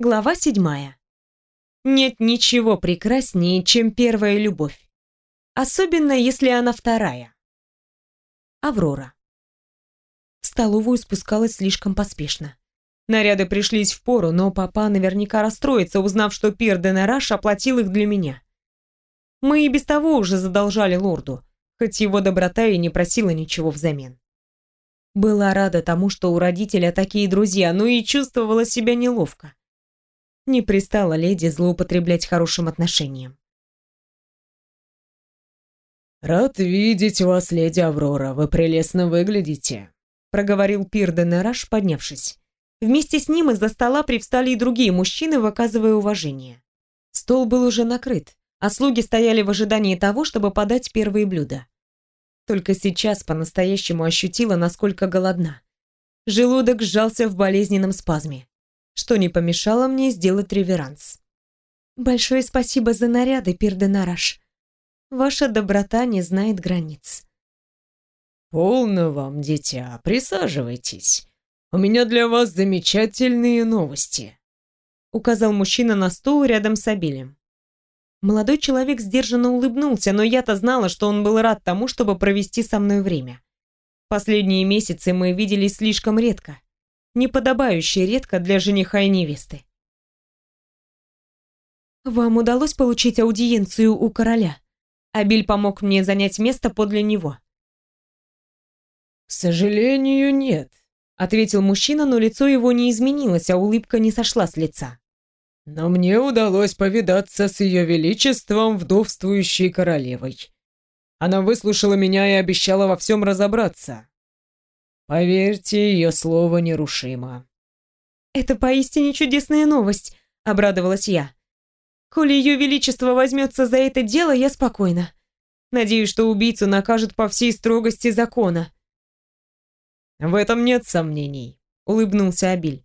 Глава седьмая. Нет ничего прекраснее, чем первая любовь. Особенно, если она вторая. Аврора. В столовую спускалась слишком поспешно. Наряды пришлись в пору, но папа наверняка расстроится, узнав, что Пир Денараш оплатил их для меня. Мы и без того уже задолжали лорду, хоть его доброта и не просила ничего взамен. Была рада тому, что у родителя такие друзья, но и чувствовала себя неловко. Не пристала леди злоупотреблять хорошим отношением. «Рад видеть вас, леди Аврора, вы прелестно выглядите», проговорил Пир Денераш, поднявшись. Вместе с ним из-за стола привстали и другие мужчины, выказывая уважение. Стол был уже накрыт, а слуги стояли в ожидании того, чтобы подать первые блюда. Только сейчас по-настоящему ощутила, насколько голодна. Желудок сжался в болезненном спазме, что не помешало мне сделать реверанс. «Большое спасибо за наряды, Пирденараш. Ваша доброта не знает границ». «Полно вам, дитя, присаживайтесь. У меня для вас замечательные новости», указал мужчина на стул рядом с Абилем. Молодой человек сдержанно улыбнулся, но я-то знала, что он был рад тому, чтобы провести со мной время. Последние месяцы мы виделись слишком редко. Неподобающе редко для жениха и невесты. «Вам удалось получить аудиенцию у короля?» Абиль помог мне занять место подле него. «К сожалению, нет», — ответил мужчина, но лицо его не изменилось, а улыбка не сошла с лица. Но мне удалось повидаться с ее величеством, вдовствующей королевой. Она выслушала меня и обещала во всем разобраться. Поверьте, ее слово нерушимо. «Это поистине чудесная новость», — обрадовалась я. «Коли ее величество возьмется за это дело, я спокойна. Надеюсь, что убийцу накажут по всей строгости закона». «В этом нет сомнений», — улыбнулся Абиль.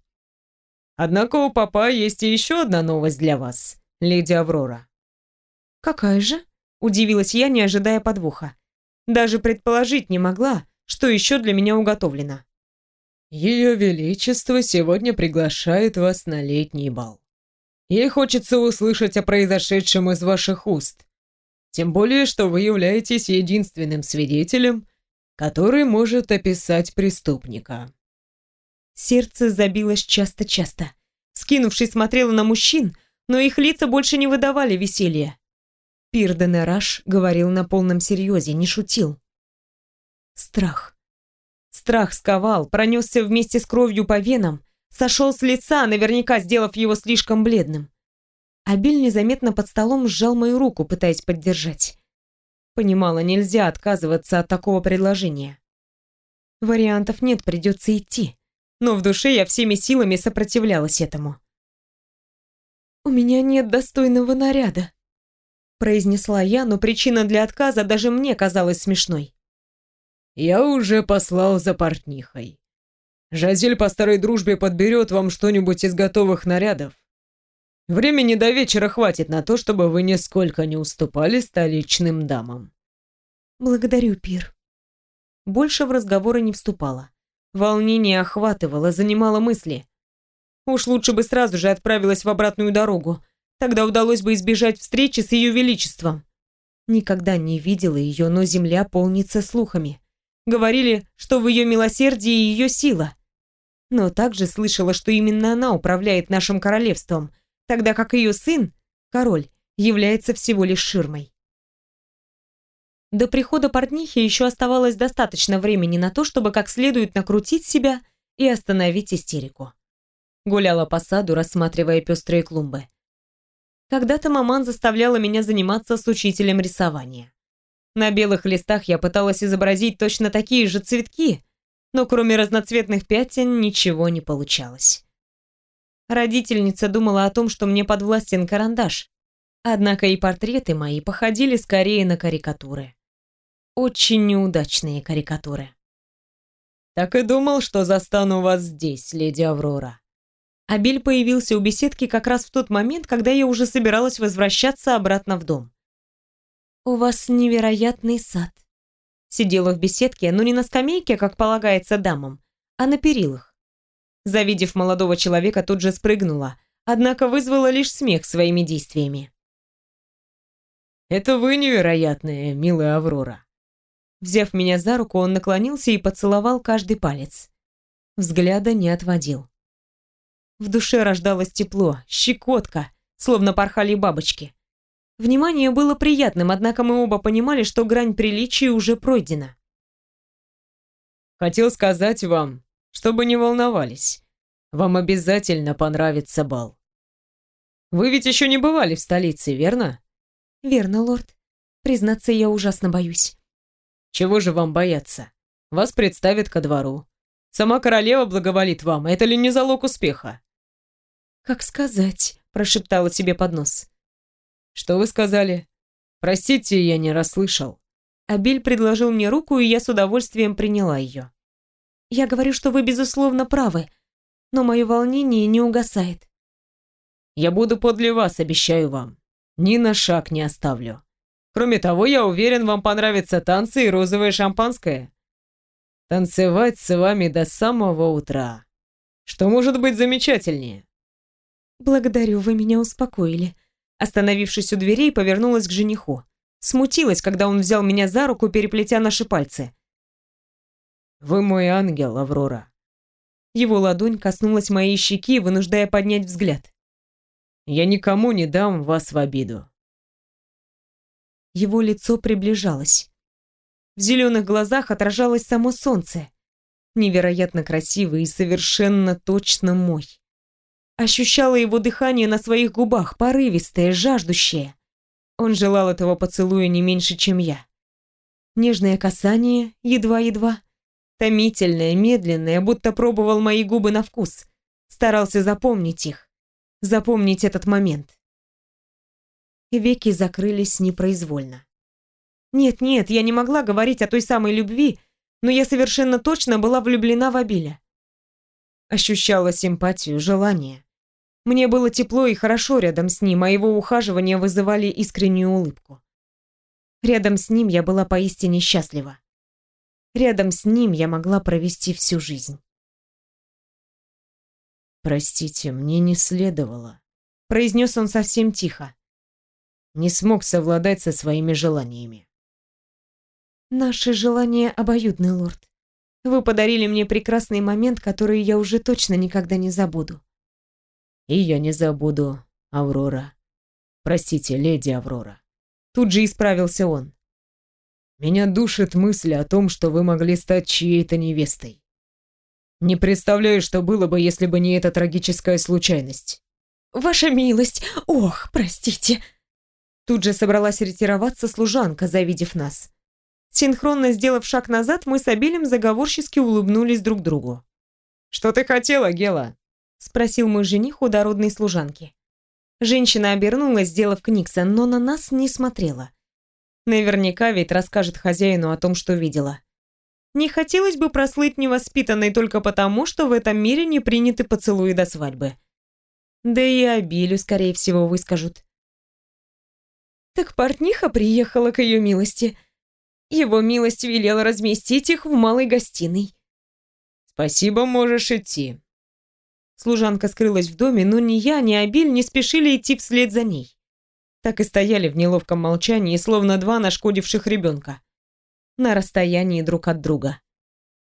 Однако у папа есть еще одна новость для вас, леди Аврора. Какая же? Удивилась я, не ожидая подвоха. Даже предположить не могла, что еще для меня уготовлено. Ее Величество сегодня приглашает вас на летний бал. Ей хочется услышать о произошедшем из ваших уст. Тем более, что вы являетесь единственным свидетелем, который может описать преступника. Сердце забилось часто-часто. Скинувшись, смотрела на мужчин, но их лица больше не выдавали веселья. Пир Денераш говорил на полном серьезе, не шутил. Страх. Страх сковал, пронесся вместе с кровью по венам, сошел с лица, наверняка сделав его слишком бледным. Абель незаметно под столом сжал мою руку, пытаясь поддержать. Понимала, нельзя отказываться от такого предложения. Вариантов нет, придется идти но в душе я всеми силами сопротивлялась этому. «У меня нет достойного наряда», — произнесла я, но причина для отказа даже мне казалась смешной. «Я уже послал за портнихой. Жазель по старой дружбе подберет вам что-нибудь из готовых нарядов. Времени до вечера хватит на то, чтобы вы нисколько не уступали столичным дамам». «Благодарю, Пир». Больше в разговоры не вступала. Волнение охватывало, занимало мысли. Уж лучше бы сразу же отправилась в обратную дорогу. Тогда удалось бы избежать встречи с ее величеством. Никогда не видела ее, но земля полнится слухами. Говорили, что в ее милосердии ее сила. Но также слышала, что именно она управляет нашим королевством, тогда как ее сын, король, является всего лишь ширмой. До прихода портнихи еще оставалось достаточно времени на то, чтобы как следует накрутить себя и остановить истерику. Гуляла по саду, рассматривая пестрые клумбы. Когда-то маман заставляла меня заниматься с учителем рисования. На белых листах я пыталась изобразить точно такие же цветки, но кроме разноцветных пятен ничего не получалось. Родительница думала о том, что мне подвластен карандаш, однако и портреты мои походили скорее на карикатуры очень неудачные карикатуры. «Так и думал, что застану вас здесь, леди Аврора». Абель появился у беседки как раз в тот момент, когда я уже собиралась возвращаться обратно в дом. «У вас невероятный сад». Сидела в беседке, но не на скамейке, как полагается дамам, а на перилах. Завидев молодого человека, тут же спрыгнула, однако вызвала лишь смех своими действиями. «Это вы невероятная, милая Аврора». Взяв меня за руку, он наклонился и поцеловал каждый палец. Взгляда не отводил. В душе рождалось тепло, щекотка, словно порхали бабочки. Внимание было приятным, однако мы оба понимали, что грань приличия уже пройдена. «Хотел сказать вам, чтобы не волновались. Вам обязательно понравится бал. Вы ведь еще не бывали в столице, верно?» «Верно, лорд. Признаться, я ужасно боюсь». «Чего же вам бояться? Вас представят ко двору. Сама королева благоволит вам, это ли не залог успеха?» «Как сказать?» – прошептала себе под нос. «Что вы сказали? Простите, я не расслышал». Абель предложил мне руку, и я с удовольствием приняла ее. «Я говорю, что вы, безусловно, правы, но мое волнение не угасает». «Я буду подле вас, обещаю вам. Ни на шаг не оставлю. Кроме того, я уверен, вам понравятся танцы и розовое шампанское. Танцевать с вами до самого утра. Что может быть замечательнее?» «Благодарю, вы меня успокоили». Остановившись у дверей, повернулась к жениху. Смутилась, когда он взял меня за руку, переплетя наши пальцы. «Вы мой ангел, Аврора». Его ладонь коснулась моей щеки, вынуждая поднять взгляд. «Я никому не дам вас в обиду». Его лицо приближалось. В зеленых глазах отражалось само солнце. Невероятно красивый и совершенно точно мой. Ощущала его дыхание на своих губах, порывистое, жаждущее. Он желал этого поцелуя не меньше, чем я. Нежное касание, едва-едва. Томительное, медленное, будто пробовал мои губы на вкус. Старался запомнить их. Запомнить этот момент. Веки закрылись непроизвольно. Нет-нет, я не могла говорить о той самой любви, но я совершенно точно была влюблена в Абиля. Ощущала симпатию, желание. Мне было тепло и хорошо рядом с ним, а его ухаживания вызывали искреннюю улыбку. Рядом с ним я была поистине счастлива. Рядом с ним я могла провести всю жизнь. «Простите, мне не следовало», — произнес он совсем тихо. «Не смог совладать со своими желаниями». «Наши желания обоюдны, лорд. Вы подарили мне прекрасный момент, который я уже точно никогда не забуду. И я не забуду, Аврора. Простите, леди Аврора. Тут же исправился он. Меня душит мысль о том, что вы могли стать чьей-то невестой. Не представляю, что было бы, если бы не эта трагическая случайность. Ваша милость! Ох, простите. Тут же собралась ретироваться служанка, завидев нас. Синхронно сделав шаг назад, мы с Абелем заговорчески улыбнулись друг другу. «Что ты хотела, Гела?» — спросил мой жених у дородной служанки. Женщина обернулась, сделав кникса, но на нас не смотрела. Наверняка ведь расскажет хозяину о том, что видела. Не хотелось бы прослыть невоспитанной только потому, что в этом мире не приняты поцелуи до свадьбы. Да и Абилю, скорее всего, выскажут. Так портниха приехала к ее милости — его милость велела разместить их в малой гостиной. «Спасибо, можешь идти». Служанка скрылась в доме, но ни я, ни Абиль не спешили идти вслед за ней. Так и стояли в неловком молчании, словно два нашкодивших ребенка. На расстоянии друг от друга.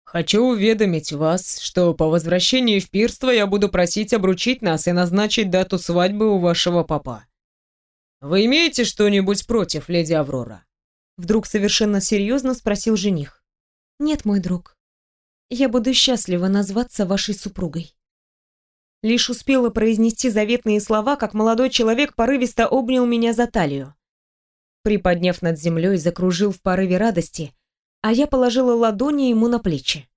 «Хочу уведомить вас, что по возвращении в пирство я буду просить обручить нас и назначить дату свадьбы у вашего папа. Вы имеете что-нибудь против, леди Аврора?» Вдруг совершенно серьезно спросил жених. «Нет, мой друг. Я буду счастлива назваться вашей супругой». Лишь успела произнести заветные слова, как молодой человек порывисто обнял меня за талию. Приподняв над землей, закружил в порыве радости, а я положила ладони ему на плечи.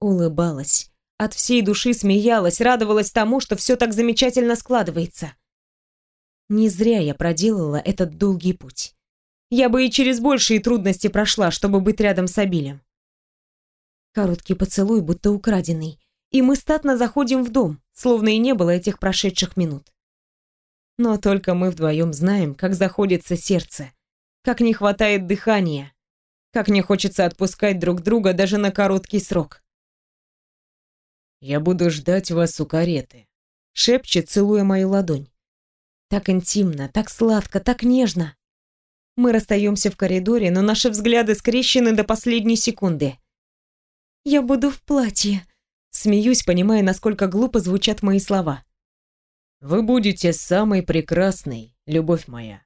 Улыбалась, от всей души смеялась, радовалась тому, что все так замечательно складывается. Не зря я проделала этот долгий путь. Я бы и через большие трудности прошла, чтобы быть рядом с Абилем. Короткий поцелуй, будто украденный, и мы статно заходим в дом, словно и не было этих прошедших минут. Но только мы вдвоем знаем, как заходится сердце, как не хватает дыхания, как не хочется отпускать друг друга даже на короткий срок. «Я буду ждать вас у кареты», шепчет, целуя мою ладонь. Так интимно, так сладко, так нежно. Мы расстаемся в коридоре, но наши взгляды скрещены до последней секунды. «Я буду в платье», — смеюсь, понимая, насколько глупо звучат мои слова. «Вы будете самой прекрасной, любовь моя»,